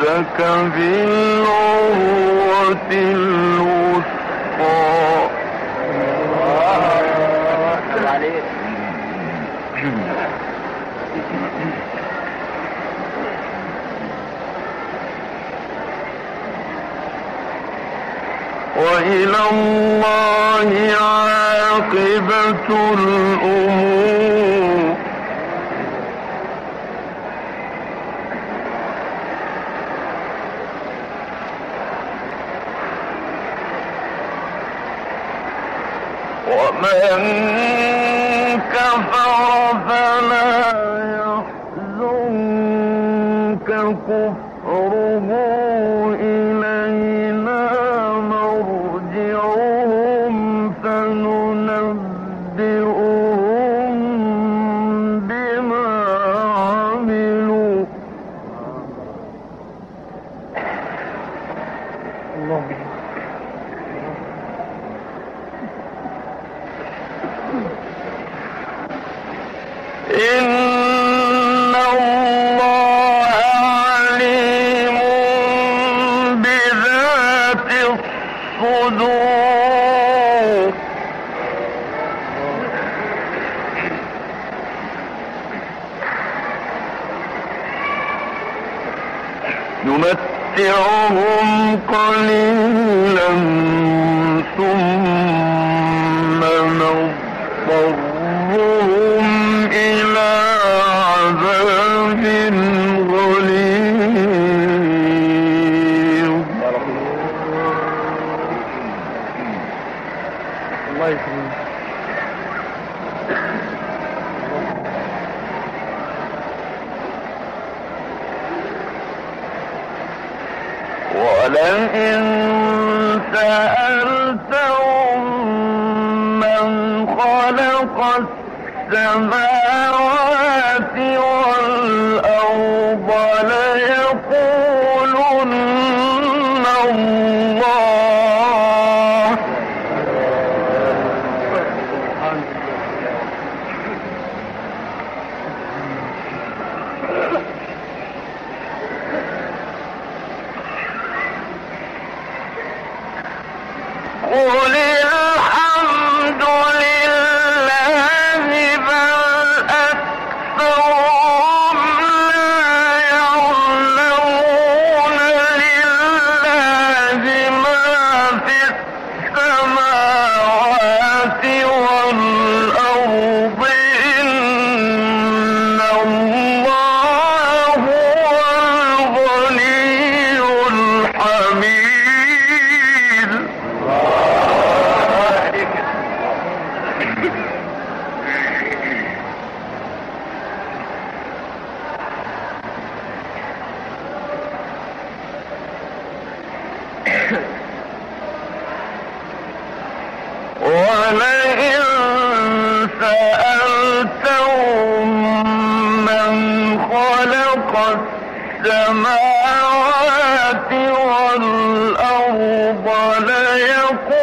ربك بالعروة الوثقى وإلى الله عاقبة الأمور. إليه. نمتعهم قليلا ثم نضطرهم holy السماوات والأرض ليقول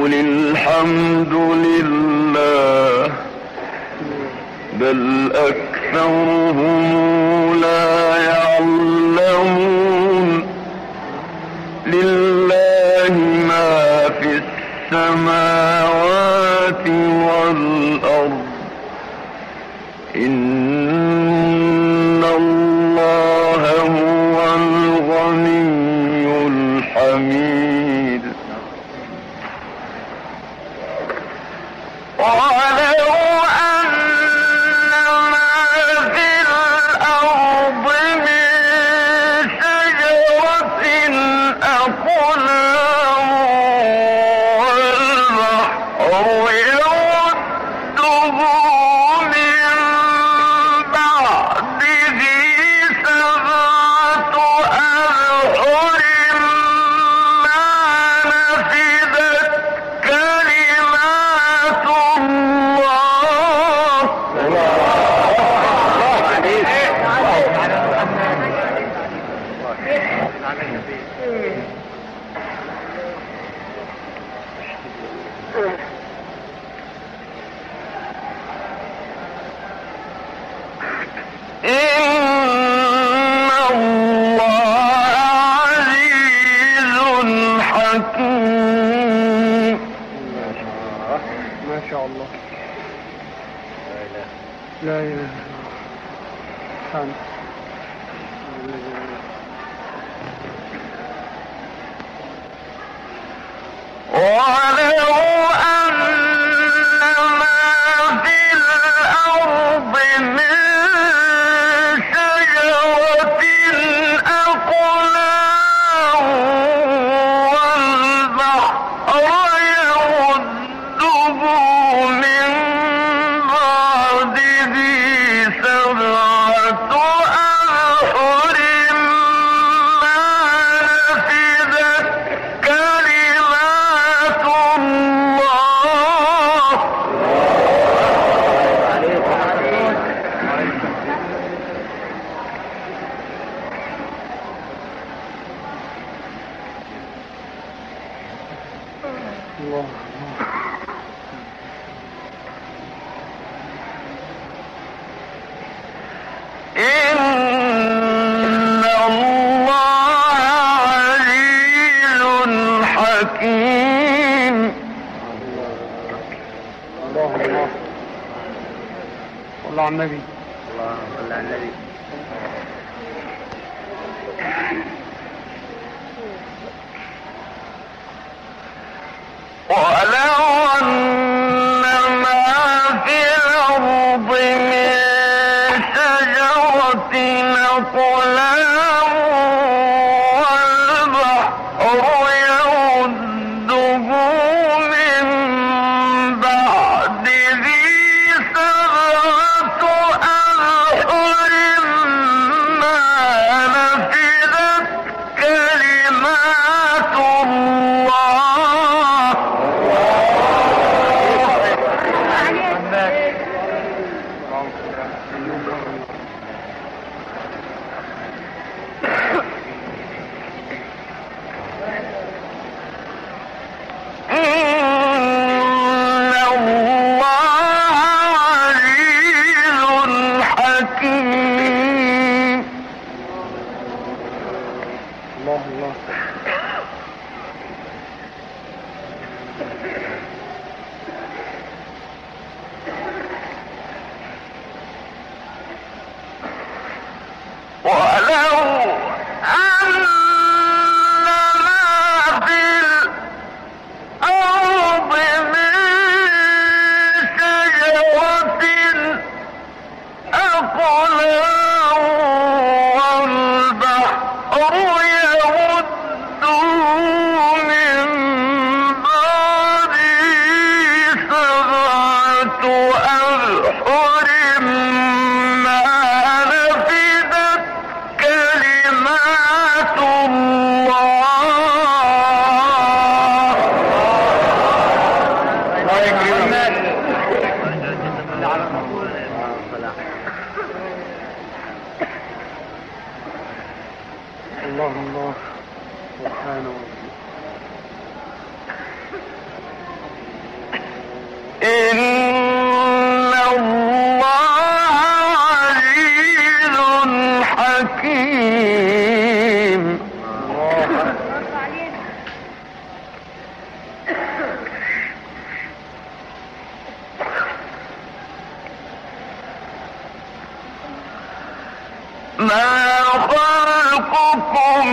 قل الحمد لله بل أكثرهم لا النبي. اللهم صل على النبي. ما خلقكم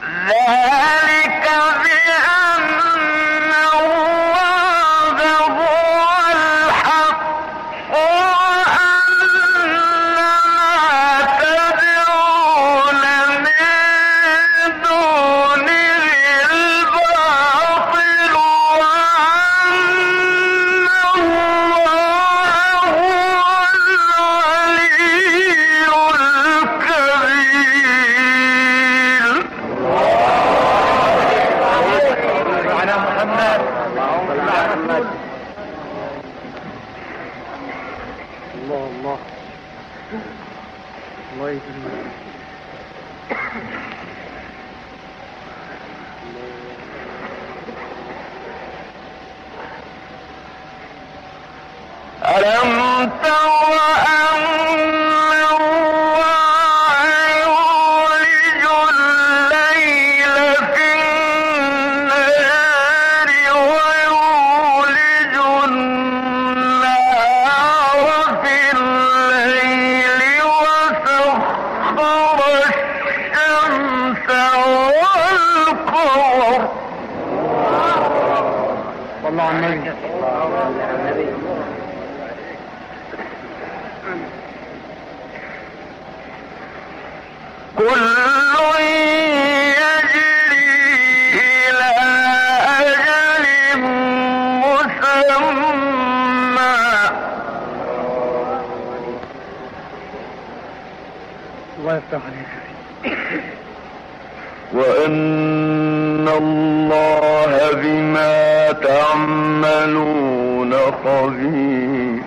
There ألم تر الله بما تعملون خبير.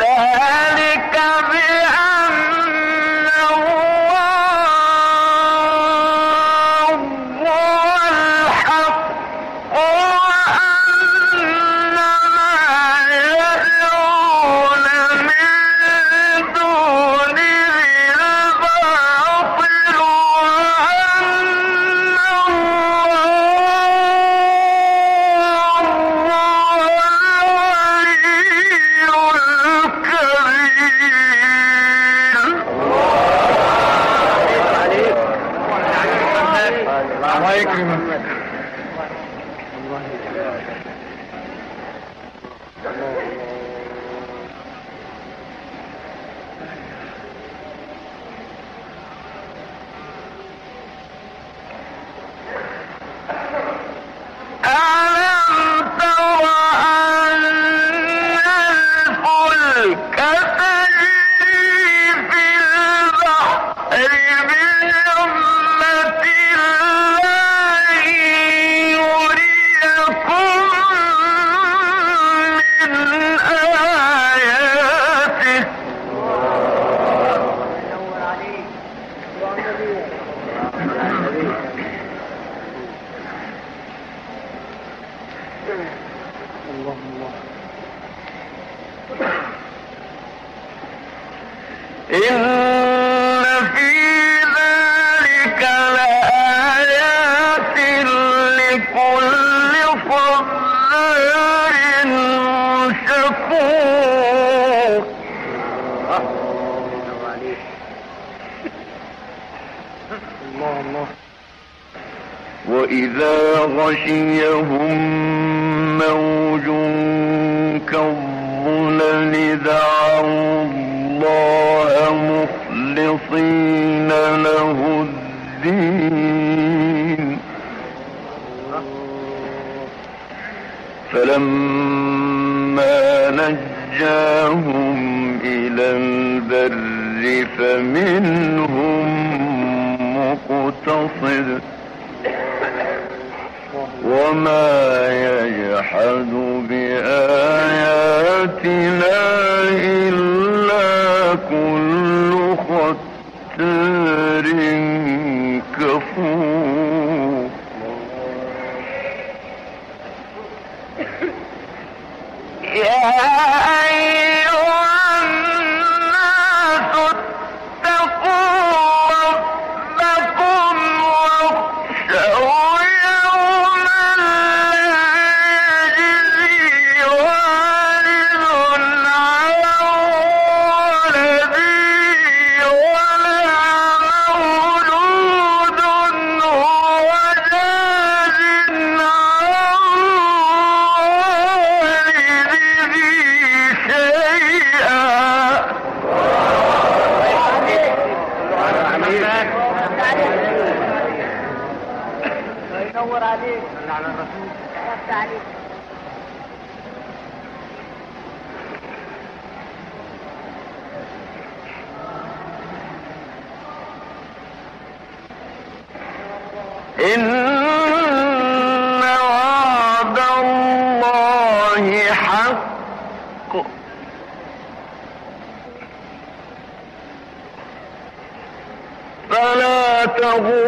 ذلك إذا غشيهم موج كالظلل دعوا الله مخلصين له الدين. فلما نجاهم إلى البر فمنهم مقتصد. وما يجحد بآياتنا إلا والتعليق إن وعد الله حق. فلا تغر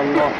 الله